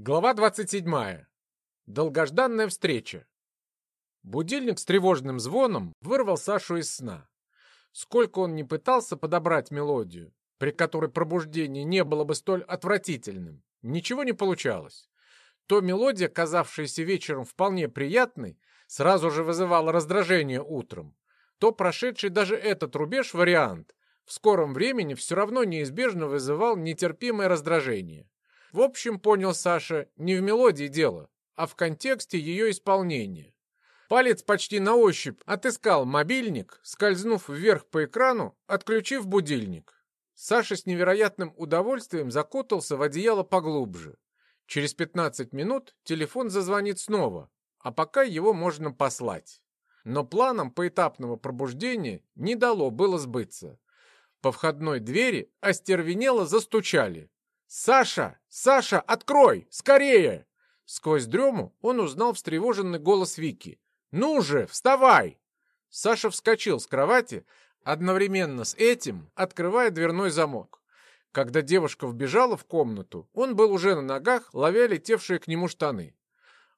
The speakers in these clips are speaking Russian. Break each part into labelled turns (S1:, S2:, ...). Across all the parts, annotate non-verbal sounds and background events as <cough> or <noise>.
S1: Глава 27. Долгожданная встреча. Будильник с тревожным звоном вырвал Сашу из сна. Сколько он не пытался подобрать мелодию, при которой пробуждение не было бы столь отвратительным, ничего не получалось. То мелодия, казавшаяся вечером вполне приятной, сразу же вызывала раздражение утром, то прошедший даже этот рубеж вариант в скором времени все равно неизбежно вызывал нетерпимое раздражение. В общем, понял Саша, не в мелодии дело, а в контексте ее исполнения. Палец почти на ощупь отыскал мобильник, скользнув вверх по экрану, отключив будильник. Саша с невероятным удовольствием закутался в одеяло поглубже. Через 15 минут телефон зазвонит снова, а пока его можно послать. Но планам поэтапного пробуждения не дало было сбыться. По входной двери остервенело застучали. «Саша! Саша, открой! Скорее!» Сквозь дрему он узнал встревоженный голос Вики. «Ну же, вставай!» Саша вскочил с кровати, одновременно с этим открывая дверной замок. Когда девушка вбежала в комнату, он был уже на ногах, ловя летевшие к нему штаны.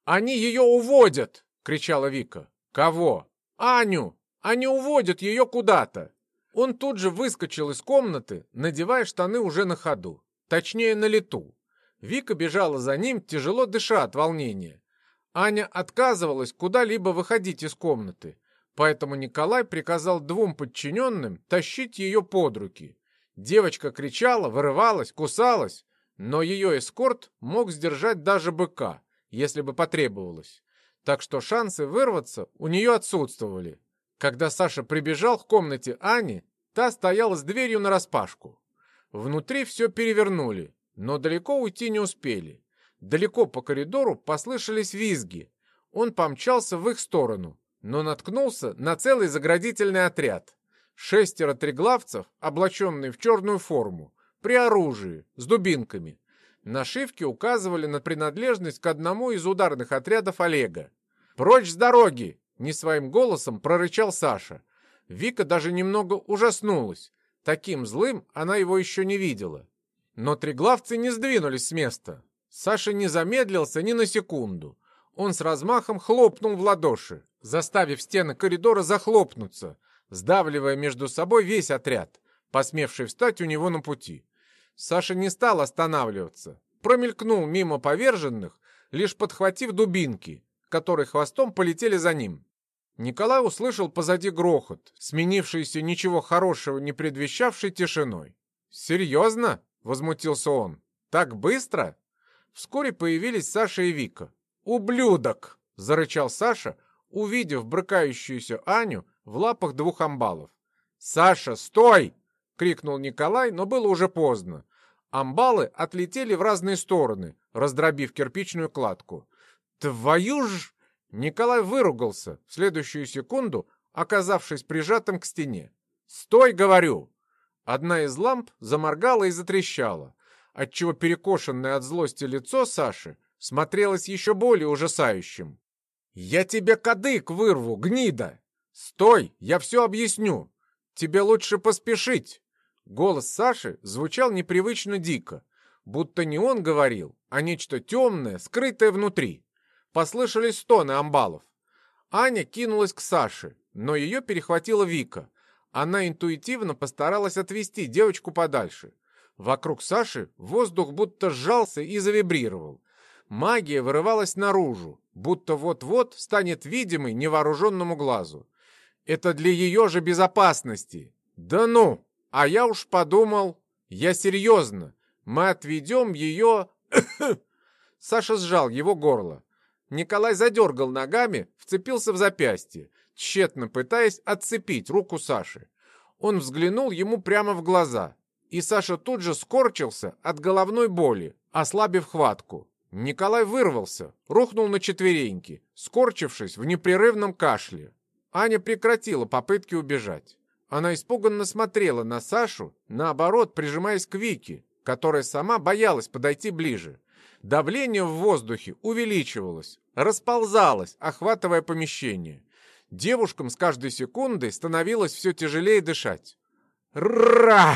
S1: «Они ее уводят!» — кричала Вика. «Кого?» «Аню! Они уводят ее куда-то!» Он тут же выскочил из комнаты, надевая штаны уже на ходу. Точнее, на лету. Вика бежала за ним, тяжело дыша от волнения. Аня отказывалась куда-либо выходить из комнаты, поэтому Николай приказал двум подчиненным тащить ее под руки. Девочка кричала, вырывалась, кусалась, но ее эскорт мог сдержать даже быка, если бы потребовалось. Так что шансы вырваться у нее отсутствовали. Когда Саша прибежал к комнате Ани, та стояла с дверью нараспашку. Внутри все перевернули, но далеко уйти не успели. Далеко по коридору послышались визги. Он помчался в их сторону, но наткнулся на целый заградительный отряд. Шестеро треглавцев, облаченные в черную форму, при оружии, с дубинками. Нашивки указывали на принадлежность к одному из ударных отрядов Олега. «Прочь с дороги!» — не своим голосом прорычал Саша. Вика даже немного ужаснулась. Таким злым она его еще не видела. Но триглавцы не сдвинулись с места. Саша не замедлился ни на секунду. Он с размахом хлопнул в ладоши, заставив стены коридора захлопнуться, сдавливая между собой весь отряд, посмевший встать у него на пути. Саша не стал останавливаться, промелькнул мимо поверженных, лишь подхватив дубинки, которые хвостом полетели за ним. Николай услышал позади грохот, сменившийся ничего хорошего не предвещавшей тишиной. «Серьезно?» — возмутился он. «Так быстро?» Вскоре появились Саша и Вика. «Ублюдок!» — зарычал Саша, увидев брыкающуюся Аню в лапах двух амбалов. «Саша, стой!» — крикнул Николай, но было уже поздно. Амбалы отлетели в разные стороны, раздробив кирпичную кладку. «Твою ж!» Николай выругался, в следующую секунду оказавшись прижатым к стене. «Стой, говорю!» Одна из ламп заморгала и затрещала, отчего перекошенное от злости лицо Саши смотрелось еще более ужасающим. «Я тебе кадык вырву, гнида! Стой, я все объясню! Тебе лучше поспешить!» Голос Саши звучал непривычно дико, будто не он говорил, а нечто темное, скрытое внутри. Послышались стоны амбалов. Аня кинулась к Саше, но ее перехватила Вика. Она интуитивно постаралась отвести девочку подальше. Вокруг Саши воздух будто сжался и завибрировал. Магия вырывалась наружу, будто вот-вот станет видимой невооруженному глазу. Это для ее же безопасности. Да ну! А я уж подумал... Я серьезно. Мы отведем ее... <coughs> Саша сжал его горло. Николай задергал ногами, вцепился в запястье, тщетно пытаясь отцепить руку Саши. Он взглянул ему прямо в глаза, и Саша тут же скорчился от головной боли, ослабив хватку. Николай вырвался, рухнул на четвереньки, скорчившись в непрерывном кашле. Аня прекратила попытки убежать. Она испуганно смотрела на Сашу, наоборот, прижимаясь к Вике, которая сама боялась подойти ближе. Давление в воздухе увеличивалось, расползалось, охватывая помещение. Девушкам с каждой секундой становилось все тяжелее дышать. «Ра!»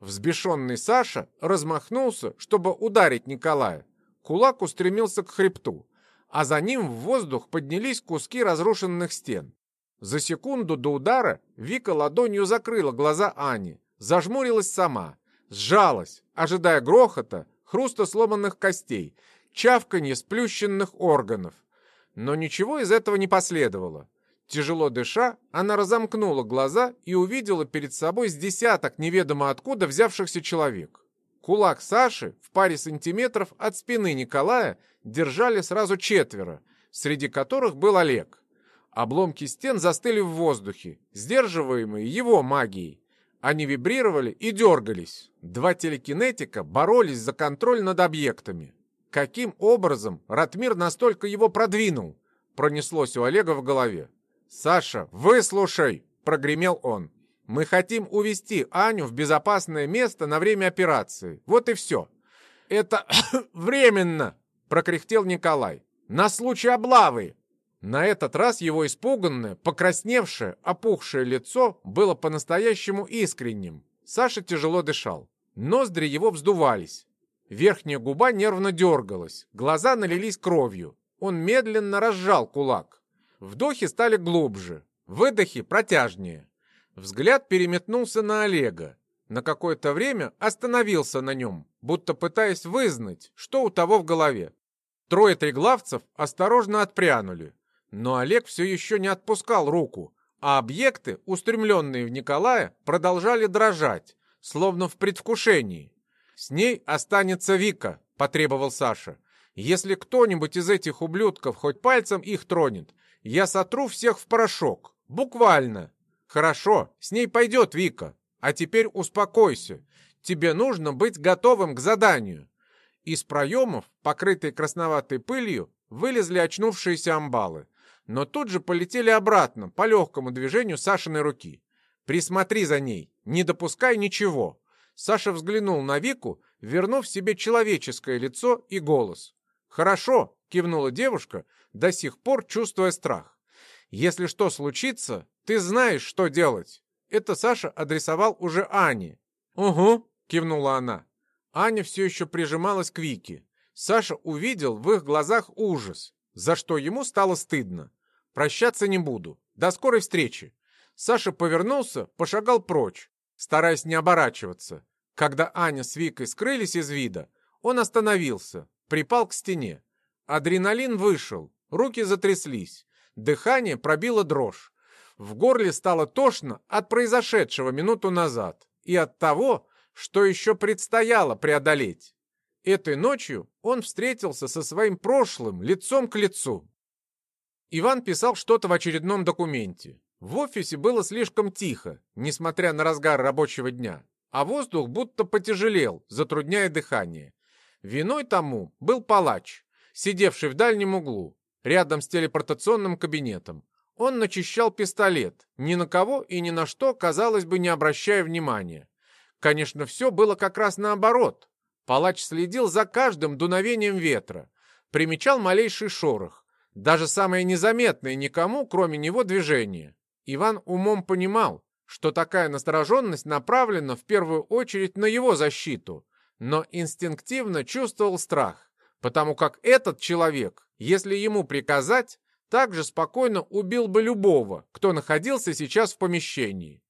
S1: Взбешенный Саша размахнулся, чтобы ударить Николая. Кулак устремился к хребту, а за ним в воздух поднялись куски разрушенных стен. За секунду до удара Вика ладонью закрыла глаза Ани, зажмурилась сама, сжалась, ожидая грохота, хруста сломанных костей, чавканье сплющенных органов. Но ничего из этого не последовало. Тяжело дыша, она разомкнула глаза и увидела перед собой с десяток неведомо откуда взявшихся человек. Кулак Саши в паре сантиметров от спины Николая держали сразу четверо, среди которых был Олег. Обломки стен застыли в воздухе, сдерживаемые его магией. Они вибрировали и дергались. Два телекинетика боролись за контроль над объектами. Каким образом Ратмир настолько его продвинул? Пронеслось у Олега в голове. «Саша, выслушай!» — прогремел он. «Мы хотим увести Аню в безопасное место на время операции. Вот и все». «Это <coughs> временно!» — прокряхтел Николай. «На случай облавы!» На этот раз его испуганное, покрасневшее, опухшее лицо было по-настоящему искренним. Саша тяжело дышал. Ноздри его вздувались. Верхняя губа нервно дергалась, глаза налились кровью. Он медленно разжал кулак. Вдохи стали глубже, выдохи протяжнее. Взгляд переметнулся на Олега. На какое-то время остановился на нем, будто пытаясь вызнать, что у того в голове. Трое триглавцев осторожно отпрянули. Но Олег все еще не отпускал руку, а объекты, устремленные в Николая, продолжали дрожать, словно в предвкушении. «С ней останется Вика», — потребовал Саша. «Если кто-нибудь из этих ублюдков хоть пальцем их тронет, я сотру всех в порошок. Буквально. Хорошо, с ней пойдет Вика. А теперь успокойся. Тебе нужно быть готовым к заданию». Из проемов, покрытой красноватой пылью, вылезли очнувшиеся амбалы но тут же полетели обратно по легкому движению Сашиной руки. «Присмотри за ней, не допускай ничего». Саша взглянул на Вику, вернув себе человеческое лицо и голос. «Хорошо», — кивнула девушка, до сих пор чувствуя страх. «Если что случится, ты знаешь, что делать». Это Саша адресовал уже Ане. «Угу», — кивнула она. Аня все еще прижималась к Вике. Саша увидел в их глазах ужас, за что ему стало стыдно. Прощаться не буду. До скорой встречи. Саша повернулся, пошагал прочь, стараясь не оборачиваться. Когда Аня с Викой скрылись из вида, он остановился, припал к стене. Адреналин вышел, руки затряслись, дыхание пробило дрожь. В горле стало тошно от произошедшего минуту назад и от того, что еще предстояло преодолеть. Этой ночью он встретился со своим прошлым лицом к лицу. Иван писал что-то в очередном документе. В офисе было слишком тихо, несмотря на разгар рабочего дня, а воздух будто потяжелел, затрудняя дыхание. Виной тому был палач, сидевший в дальнем углу, рядом с телепортационным кабинетом. Он начищал пистолет, ни на кого и ни на что, казалось бы, не обращая внимания. Конечно, все было как раз наоборот. Палач следил за каждым дуновением ветра, примечал малейший шорох, даже самое незаметное никому, кроме него, движение. Иван умом понимал, что такая настороженность направлена в первую очередь на его защиту, но инстинктивно чувствовал страх, потому как этот человек, если ему приказать, также спокойно убил бы любого, кто находился сейчас в помещении.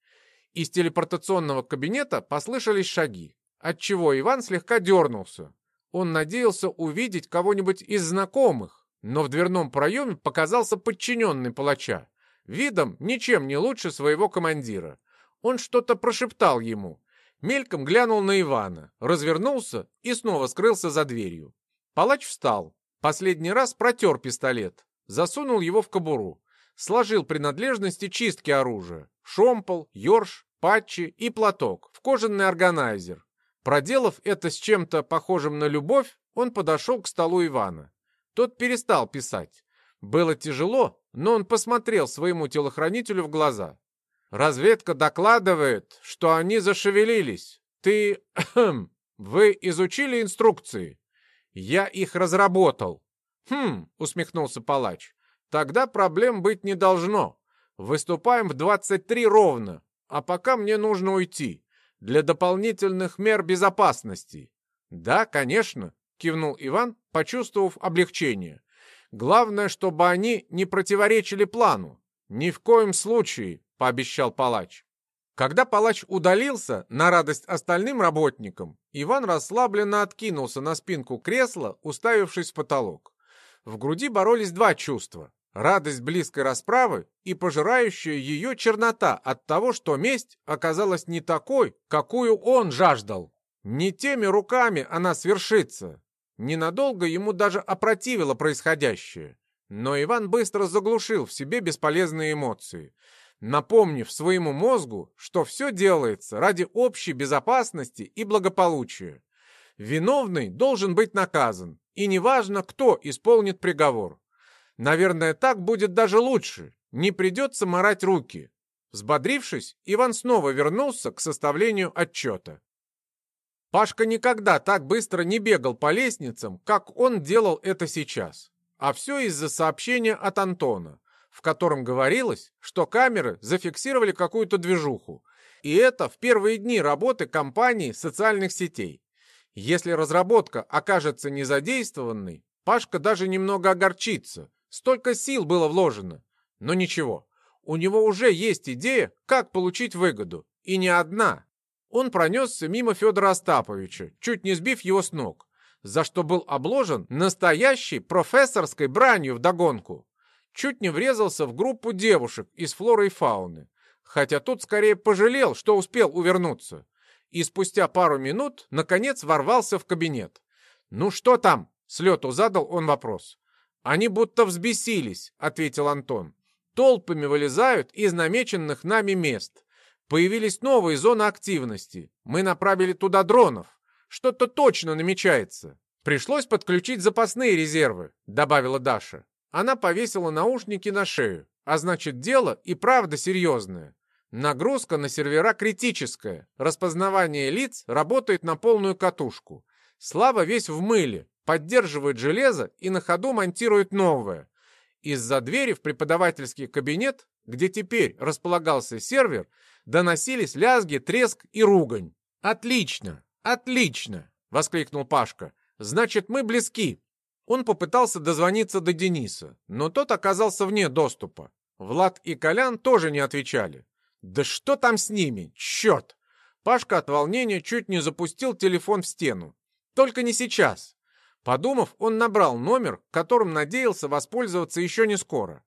S1: Из телепортационного кабинета послышались шаги, отчего Иван слегка дернулся. Он надеялся увидеть кого-нибудь из знакомых, но в дверном проеме показался подчиненный палача, видом ничем не лучше своего командира. Он что-то прошептал ему, мельком глянул на Ивана, развернулся и снова скрылся за дверью. Палач встал, последний раз протер пистолет, засунул его в кобуру, сложил принадлежности чистки оружия, шомпол, ёрш, патчи и платок в кожаный органайзер. Проделав это с чем-то похожим на любовь, он подошел к столу Ивана. Тот перестал писать. Было тяжело, но он посмотрел своему телохранителю в глаза. «Разведка докладывает, что они зашевелились. Ты... <clears throat> Вы изучили инструкции?» «Я их разработал». «Хм», — усмехнулся палач. «Тогда проблем быть не должно. Выступаем в 23 ровно, а пока мне нужно уйти. Для дополнительных мер безопасности». «Да, конечно. Кивнул Иван, почувствовав облегчение. Главное, чтобы они не противоречили плану. Ни в коем случае, пообещал палач. Когда палач удалился, на радость остальным работникам, Иван расслабленно откинулся на спинку кресла, уставившись в потолок. В груди боролись два чувства радость близкой расправы и пожирающая ее чернота от того, что месть оказалась не такой, какую он жаждал. Не теми руками она свершится. Ненадолго ему даже опротивило происходящее. Но Иван быстро заглушил в себе бесполезные эмоции, напомнив своему мозгу, что все делается ради общей безопасности и благополучия. Виновный должен быть наказан, и неважно, кто исполнит приговор. Наверное, так будет даже лучше. Не придется морать руки. Взбодрившись, Иван снова вернулся к составлению отчета. Пашка никогда так быстро не бегал по лестницам, как он делал это сейчас. А все из-за сообщения от Антона, в котором говорилось, что камеры зафиксировали какую-то движуху. И это в первые дни работы компании социальных сетей. Если разработка окажется незадействованной, Пашка даже немного огорчится, Столько сил было вложено. Но ничего, у него уже есть идея, как получить выгоду. И не одна. Он пронесся мимо Федора Остаповича, чуть не сбив его с ног, за что был обложен настоящей профессорской бранью вдогонку. Чуть не врезался в группу девушек из флоры и фауны, хотя тут скорее пожалел, что успел увернуться. И спустя пару минут, наконец, ворвался в кабинет. «Ну что там?» — слету задал он вопрос. «Они будто взбесились», — ответил Антон. «Толпами вылезают из намеченных нами мест. Появились новые зоны активности. Мы направили туда дронов. Что-то точно намечается. Пришлось подключить запасные резервы», — добавила Даша. Она повесила наушники на шею. А значит, дело и правда серьезное. Нагрузка на сервера критическая. Распознавание лиц работает на полную катушку. Слава весь в мыле, поддерживает железо и на ходу монтирует новое. Из-за двери в преподавательский кабинет, где теперь располагался сервер, доносились лязги, треск и ругань. «Отлично! Отлично!» — воскликнул Пашка. «Значит, мы близки!» Он попытался дозвониться до Дениса, но тот оказался вне доступа. Влад и Колян тоже не отвечали. «Да что там с ними? Черт!» Пашка от волнения чуть не запустил телефон в стену. «Только не сейчас. Подумав, он набрал номер, которым надеялся воспользоваться еще не скоро.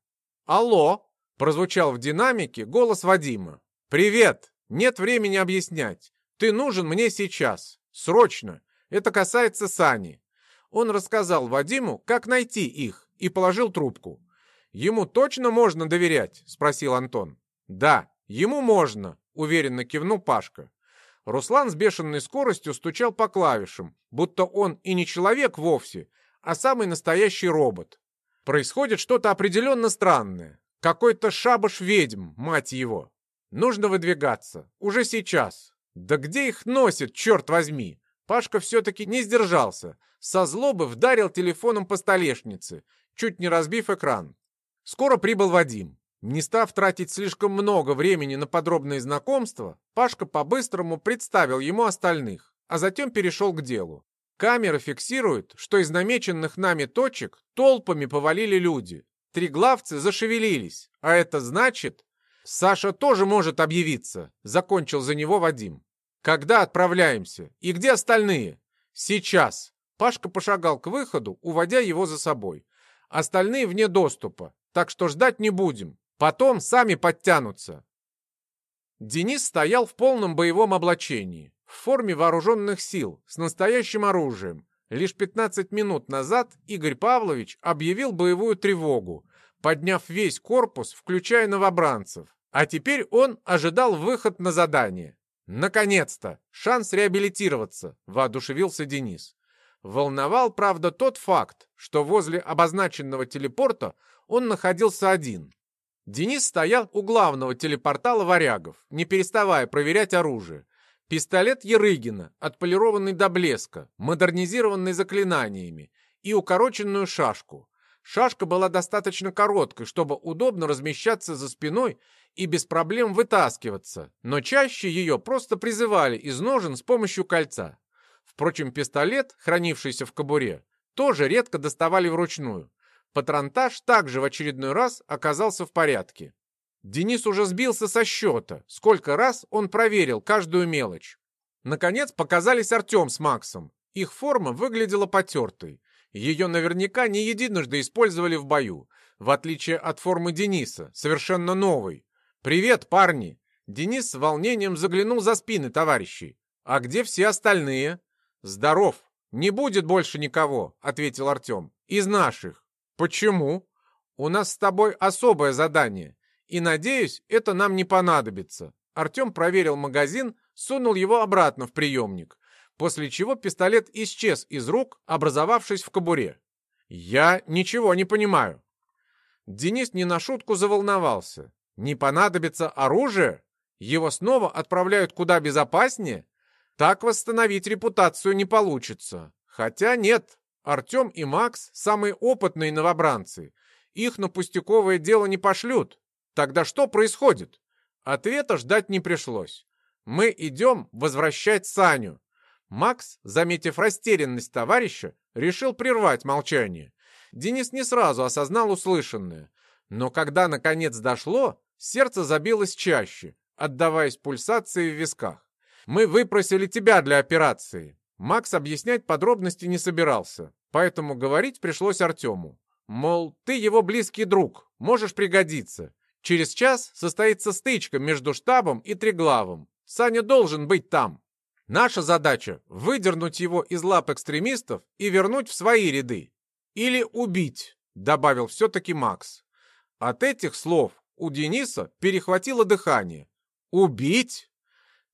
S1: «Алло!» — прозвучал в динамике голос Вадима. «Привет! Нет времени объяснять. Ты нужен мне сейчас. Срочно. Это касается Сани». Он рассказал Вадиму, как найти их, и положил трубку. «Ему точно можно доверять?» — спросил Антон. «Да, ему можно», — уверенно кивнул Пашка. Руслан с бешеной скоростью стучал по клавишам, будто он и не человек вовсе, а самый настоящий робот. Происходит что-то определенно странное. Какой-то шабаш ведьм, мать его. Нужно выдвигаться. Уже сейчас. Да где их носит, черт возьми? Пашка все-таки не сдержался. Со злобы вдарил телефоном по столешнице, чуть не разбив экран. Скоро прибыл Вадим. Не став тратить слишком много времени на подробные знакомства, Пашка по-быстрому представил ему остальных, а затем перешел к делу. Камеры фиксируют, что из намеченных нами точек толпами повалили люди. Три главцы зашевелились, а это значит... Саша тоже может объявиться, закончил за него Вадим. Когда отправляемся? И где остальные? Сейчас. Пашка пошагал к выходу, уводя его за собой. Остальные вне доступа, так что ждать не будем. Потом сами подтянутся. Денис стоял в полном боевом облачении, в форме вооруженных сил, с настоящим оружием. Лишь 15 минут назад Игорь Павлович объявил боевую тревогу, подняв весь корпус, включая новобранцев. А теперь он ожидал выход на задание. «Наконец-то! Шанс реабилитироваться!» – воодушевился Денис. Волновал, правда, тот факт, что возле обозначенного телепорта он находился один. Денис стоял у главного телепортала варягов, не переставая проверять оружие. Пистолет Ерыгина, отполированный до блеска, модернизированный заклинаниями, и укороченную шашку. Шашка была достаточно короткой, чтобы удобно размещаться за спиной и без проблем вытаскиваться, но чаще ее просто призывали из ножен с помощью кольца. Впрочем, пистолет, хранившийся в кобуре, тоже редко доставали вручную. Патронтаж также в очередной раз оказался в порядке. Денис уже сбился со счета, сколько раз он проверил каждую мелочь. Наконец показались Артем с Максом. Их форма выглядела потертой. Ее наверняка не единожды использовали в бою, в отличие от формы Дениса, совершенно новой. «Привет, парни!» Денис с волнением заглянул за спины товарищей. «А где все остальные?» «Здоров! Не будет больше никого», — ответил Артем. «Из наших». «Почему?» «У нас с тобой особое задание, и, надеюсь, это нам не понадобится». Артем проверил магазин, сунул его обратно в приемник, после чего пистолет исчез из рук, образовавшись в кобуре. «Я ничего не понимаю». Денис не на шутку заволновался. «Не понадобится оружие? Его снова отправляют куда безопаснее? Так восстановить репутацию не получится. Хотя нет, Артем и Макс самые опытные новобранцы. Их на пустяковое дело не пошлют. Тогда что происходит? Ответа ждать не пришлось. Мы идем возвращать Саню. Макс, заметив растерянность товарища, решил прервать молчание. Денис не сразу осознал услышанное. Но когда наконец дошло, сердце забилось чаще, отдаваясь пульсации в висках. Мы выпросили тебя для операции». Макс объяснять подробности не собирался, поэтому говорить пришлось Артему. Мол, ты его близкий друг, можешь пригодиться. Через час состоится стычка между штабом и Треглавом. Саня должен быть там. Наша задача — выдернуть его из лап экстремистов и вернуть в свои ряды. Или убить, добавил все-таки Макс. От этих слов у Дениса перехватило дыхание. Убить?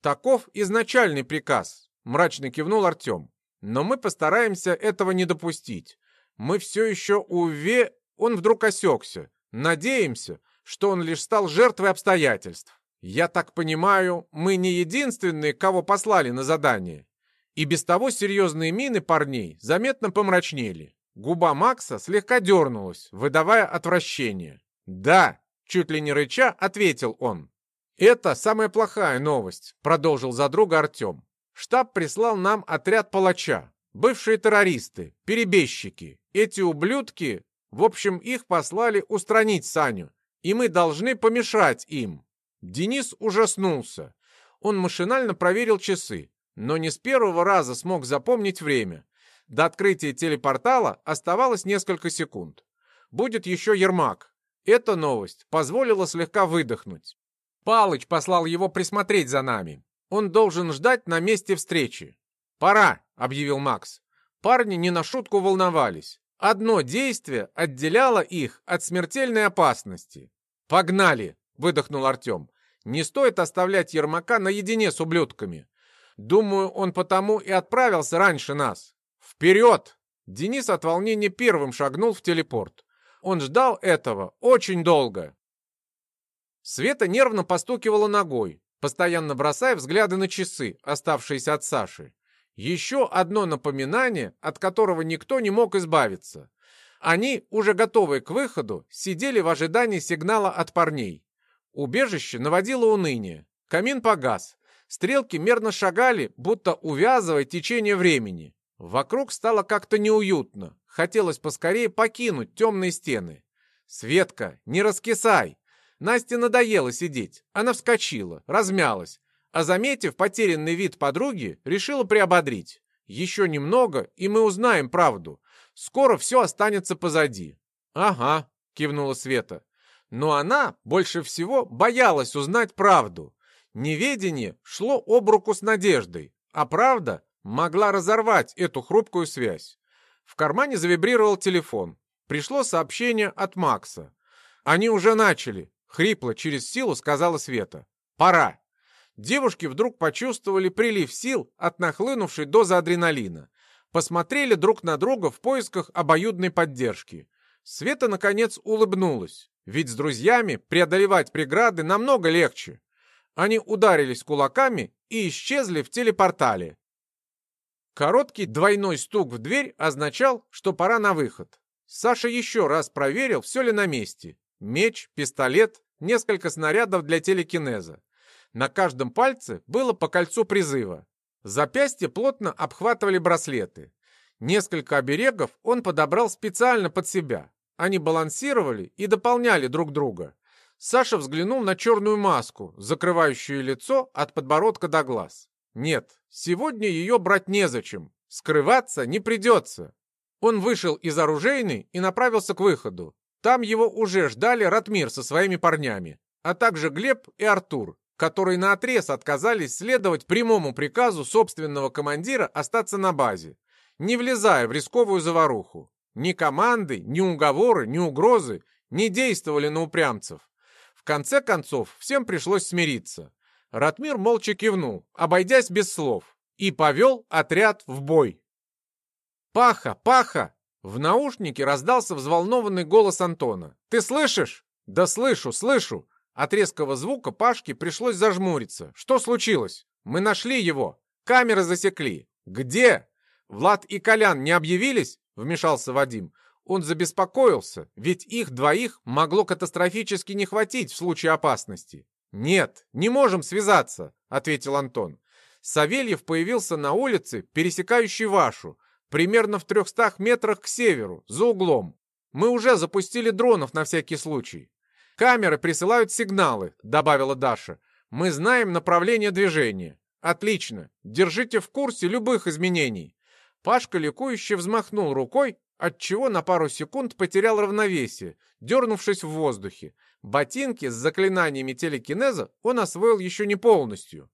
S1: Таков изначальный приказ, мрачно кивнул Артем. Но мы постараемся этого не допустить. Мы все еще уве... Он вдруг осекся. Надеемся, что он лишь стал жертвой обстоятельств. Я так понимаю, мы не единственные, кого послали на задание. И без того серьезные мины парней заметно помрачнели. Губа Макса слегка дернулась, выдавая отвращение. «Да», — чуть ли не рыча, ответил он. «Это самая плохая новость», — продолжил за друга Артем. «Штаб прислал нам отряд палача. Бывшие террористы, перебежчики. Эти ублюдки... В общем, их послали устранить Саню, и мы должны помешать им». Денис ужаснулся. Он машинально проверил часы, но не с первого раза смог запомнить время. До открытия телепортала оставалось несколько секунд. Будет еще Ермак. Эта новость позволила слегка выдохнуть. Палыч послал его присмотреть за нами. Он должен ждать на месте встречи. «Пора», — объявил Макс. Парни не на шутку волновались. Одно действие отделяло их от смертельной опасности. «Погнали!» — выдохнул Артем. «Не стоит оставлять Ермака наедине с ублюдками. Думаю, он потому и отправился раньше нас. Вперед!» Денис от волнения первым шагнул в телепорт. Он ждал этого очень долго. Света нервно постукивала ногой, постоянно бросая взгляды на часы, оставшиеся от Саши. Еще одно напоминание, от которого никто не мог избавиться. Они, уже готовые к выходу, сидели в ожидании сигнала от парней. Убежище наводило уныние. Камин погас. Стрелки мерно шагали, будто увязывая течение времени. Вокруг стало как-то неуютно. Хотелось поскорее покинуть темные стены. «Светка, не раскисай!» Насте надоело сидеть. Она вскочила, размялась, а, заметив потерянный вид подруги, решила приободрить. Еще немного, и мы узнаем правду. Скоро все останется позади. Ага, кивнула Света. Но она больше всего боялась узнать правду. Неведение шло об руку с надеждой, а правда могла разорвать эту хрупкую связь. В кармане завибрировал телефон. Пришло сообщение от Макса. Они уже начали. Хрипло, через силу сказала Света. «Пора!» Девушки вдруг почувствовали прилив сил от нахлынувшей дозы адреналина. Посмотрели друг на друга в поисках обоюдной поддержки. Света, наконец, улыбнулась. Ведь с друзьями преодолевать преграды намного легче. Они ударились кулаками и исчезли в телепортале. Короткий двойной стук в дверь означал, что пора на выход. Саша еще раз проверил, все ли на месте. Меч, пистолет, несколько снарядов для телекинеза. На каждом пальце было по кольцу призыва. Запястья плотно обхватывали браслеты. Несколько оберегов он подобрал специально под себя. Они балансировали и дополняли друг друга. Саша взглянул на черную маску, закрывающую лицо от подбородка до глаз. Нет, сегодня ее брать незачем. Скрываться не придется. Он вышел из оружейной и направился к выходу. Там его уже ждали Ратмир со своими парнями, а также Глеб и Артур, которые наотрез отказались следовать прямому приказу собственного командира остаться на базе, не влезая в рисковую заваруху. Ни команды, ни уговоры, ни угрозы не действовали на упрямцев. В конце концов, всем пришлось смириться. Ратмир молча кивнул, обойдясь без слов, и повел отряд в бой. «Паха! Паха!» В наушнике раздался взволнованный голос Антона. «Ты слышишь?» «Да слышу, слышу!» От резкого звука Пашке пришлось зажмуриться. «Что случилось?» «Мы нашли его! Камеры засекли!» «Где?» «Влад и Колян не объявились?» Вмешался Вадим. Он забеспокоился, ведь их двоих могло катастрофически не хватить в случае опасности. «Нет, не можем связаться», — ответил Антон. Савельев появился на улице, пересекающей вашу, примерно в трехстах метрах к северу, за углом. Мы уже запустили дронов на всякий случай. Камеры присылают сигналы, добавила Даша. Мы знаем направление движения. Отлично. Держите в курсе любых изменений. Пашка ликующе взмахнул рукой, отчего на пару секунд потерял равновесие, дернувшись в воздухе. Ботинки с заклинаниями телекинеза он освоил еще не полностью.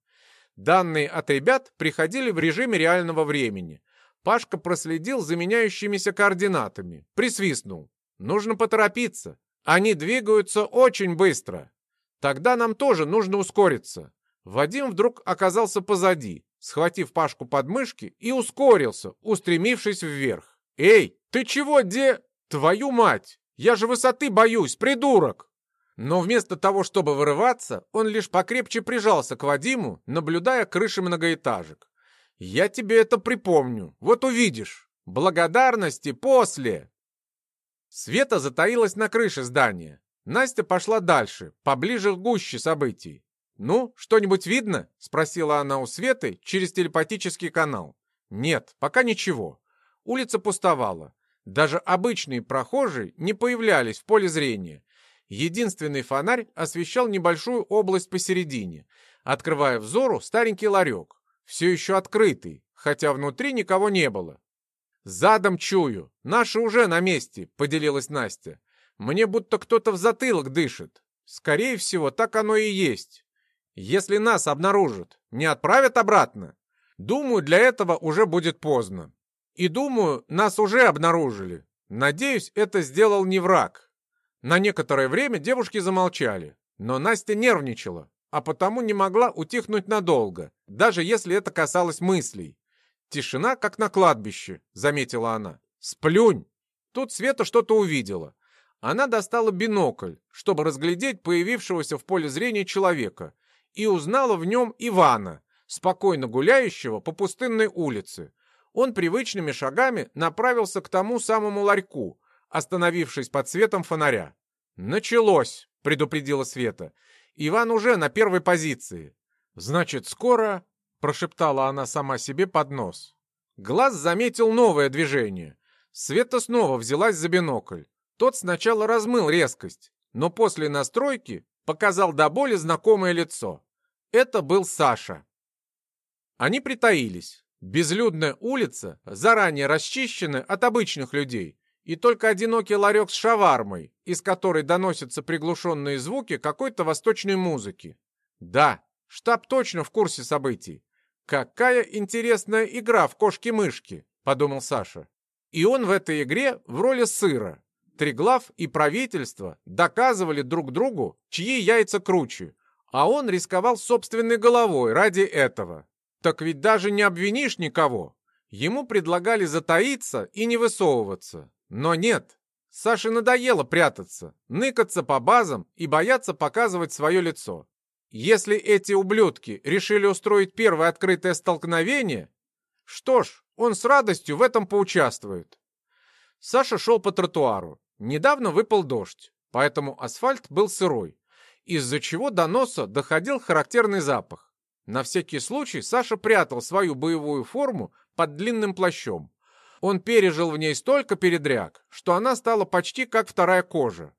S1: Данные от ребят приходили в режиме реального времени. Пашка проследил за меняющимися координатами, присвистнул. Нужно поторопиться. Они двигаются очень быстро. Тогда нам тоже нужно ускориться. Вадим вдруг оказался позади, схватив Пашку под мышки и ускорился, устремившись вверх. «Эй, ты чего, де... Твою мать! Я же высоты боюсь, придурок!» Но вместо того, чтобы вырываться, он лишь покрепче прижался к Вадиму, наблюдая крыши многоэтажек. «Я тебе это припомню, вот увидишь. Благодарности после!» Света затаилась на крыше здания. Настя пошла дальше, поближе к гуще событий. «Ну, что-нибудь видно?» — спросила она у Светы через телепатический канал. «Нет, пока ничего. Улица пустовала. Даже обычные прохожие не появлялись в поле зрения. Единственный фонарь освещал небольшую область посередине, открывая взору старенький ларек, все еще открытый, хотя внутри никого не было. «Задом чую, наши уже на месте», — поделилась Настя. «Мне будто кто-то в затылок дышит. Скорее всего, так оно и есть. Если нас обнаружат, не отправят обратно? Думаю, для этого уже будет поздно. И думаю, нас уже обнаружили. Надеюсь, это сделал не враг. На некоторое время девушки замолчали, но Настя нервничала, а потому не могла утихнуть надолго, даже если это касалось мыслей. «Тишина, как на кладбище», — заметила она. «Сплюнь!» Тут Света что-то увидела. Она достала бинокль, чтобы разглядеть появившегося в поле зрения человека, и узнала в нем Ивана, спокойно гуляющего по пустынной улице. Он привычными шагами направился к тому самому ларьку, остановившись под светом фонаря. «Началось!» — предупредила Света. «Иван уже на первой позиции». «Значит, скоро...» — прошептала она сама себе под нос. Глаз заметил новое движение. Света снова взялась за бинокль. Тот сначала размыл резкость, но после настройки показал до боли знакомое лицо. Это был Саша. Они притаились. Безлюдная улица, заранее расчищена от обычных людей, и только одинокий ларек с шавармой, из которой доносятся приглушенные звуки какой-то восточной музыки. Да, штаб точно в курсе событий. Какая интересная игра в кошки-мышки, подумал Саша. И он в этой игре в роли сыра. Триглав и правительство доказывали друг другу, чьи яйца круче, а он рисковал собственной головой ради этого. Так ведь даже не обвинишь никого. Ему предлагали затаиться и не высовываться. Но нет, Саше надоело прятаться, ныкаться по базам и бояться показывать свое лицо. Если эти ублюдки решили устроить первое открытое столкновение, что ж, он с радостью в этом поучаствует. Саша шел по тротуару. Недавно выпал дождь, поэтому асфальт был сырой, из-за чего до носа доходил характерный запах. На всякий случай Саша прятал свою боевую форму под длинным плащом. Он пережил в ней столько передряг, что она стала почти как вторая кожа.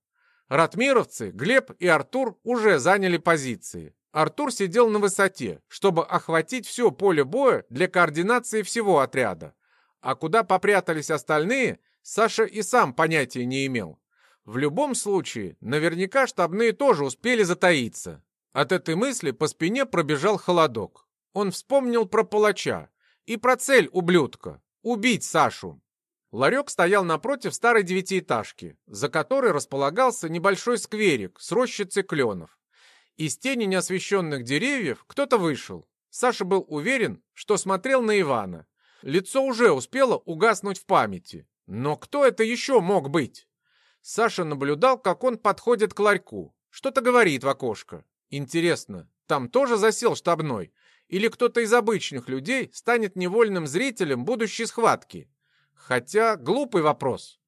S1: Ратмировцы, Глеб и Артур уже заняли позиции. Артур сидел на высоте, чтобы охватить все поле боя для координации всего отряда. А куда попрятались остальные, Саша и сам понятия не имел. В любом случае, наверняка штабные тоже успели затаиться. От этой мысли по спине пробежал холодок. Он вспомнил про палача и про цель ублюдка — убить Сашу. Ларек стоял напротив старой девятиэтажки, за которой располагался небольшой скверик с рощицей кленов. Из тени неосвещенных деревьев кто-то вышел. Саша был уверен, что смотрел на Ивана. Лицо уже успело угаснуть в памяти. Но кто это еще мог быть? Саша наблюдал, как он подходит к ларьку. Что-то говорит в окошко. Интересно, там тоже засел штабной? Или кто-то из обычных людей станет невольным зрителем будущей схватки? Хотя глупый вопрос.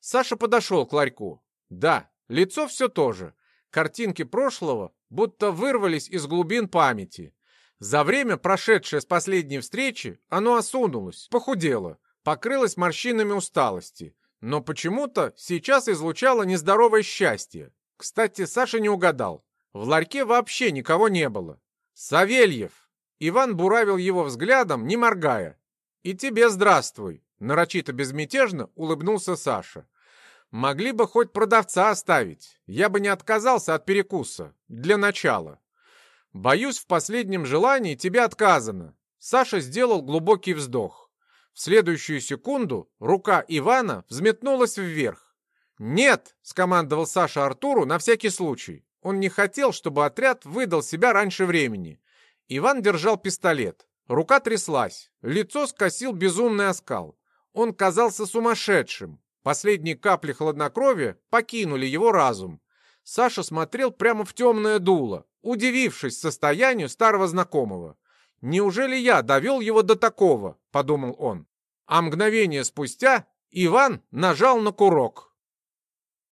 S1: Саша подошел к ларьку. Да, лицо все то же. Картинки прошлого будто вырвались из глубин памяти. За время, прошедшее с последней встречи, оно осунулось, похудело, покрылось морщинами усталости но почему-то сейчас излучало нездоровое счастье. Кстати, Саша не угадал. В ларьке вообще никого не было. «Савельев!» Иван буравил его взглядом, не моргая. «И тебе здравствуй!» Нарочито безмятежно улыбнулся Саша. «Могли бы хоть продавца оставить. Я бы не отказался от перекуса. Для начала. Боюсь, в последнем желании тебе отказано». Саша сделал глубокий вздох. В следующую секунду рука Ивана взметнулась вверх. «Нет!» — скомандовал Саша Артуру на всякий случай. Он не хотел, чтобы отряд выдал себя раньше времени. Иван держал пистолет. Рука тряслась. Лицо скосил безумный оскал. Он казался сумасшедшим. Последние капли хладнокровия покинули его разум. Саша смотрел прямо в темное дуло, удивившись состоянию старого знакомого. «Неужели я довел его до такого?» — подумал он. А мгновение спустя Иван нажал на курок.